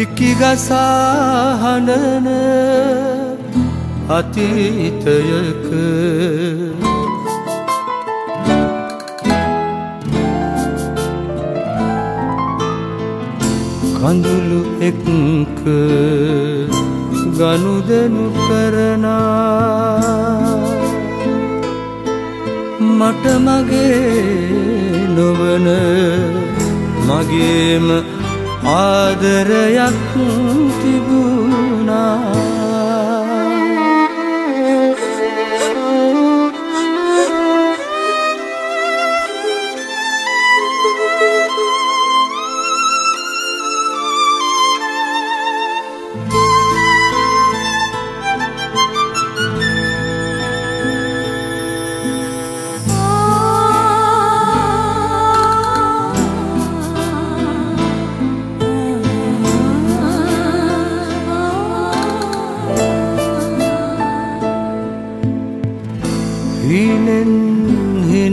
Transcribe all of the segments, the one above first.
දිගසාහනන අතීතයක. කඳුළු එක්ක ගනුදනු කරනා. මට මගේ නොවන මගේම ආදරයක් තිබුණා.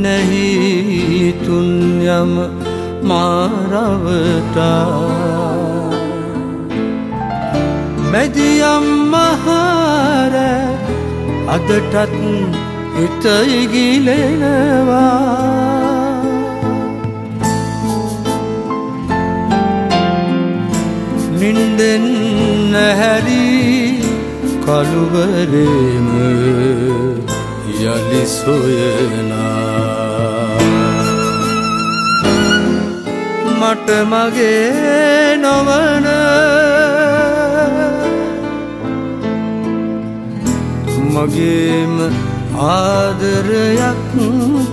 හිනහි තුන්යම මාරවතා. මැදියම් මහර අදටත් හිතයිගිලෙනවා නින්දෙන් හැරී කළුවරේම යලි සොයනා. මට මගේ නොවන මගේම ආදරයක්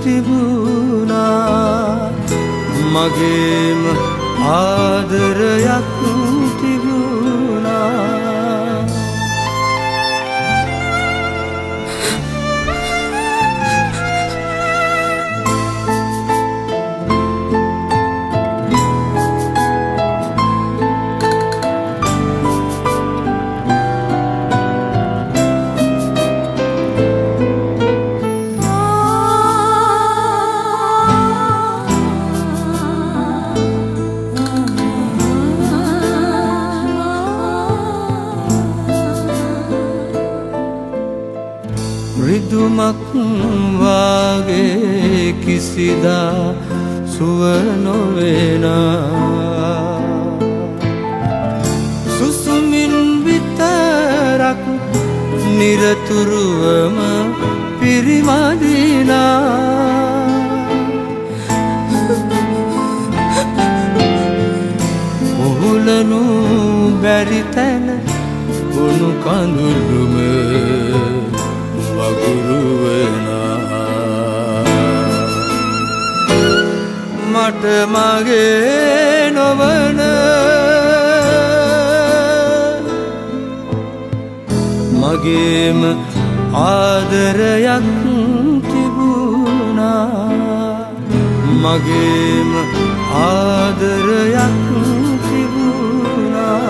තිබුණා. මගේම ආදරයක් තිබුණා. රිදුමක් වාගේ කිසිදා සුව නොවෙනා. සුසුමින් විතරක් නිරතුරුවම පිරිමදිනා ඔහුලනු බැරි තැන ගුණු කඳුළුම වගුරුවනා මට මගේ නොවන මගේම ආදරයක් තිබුණා. මගේම ආදරයක් තිබුණා.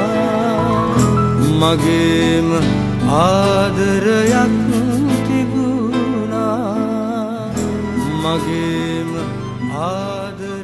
මගේම ආදරයක් තිබුණා මගේම ආදරයක්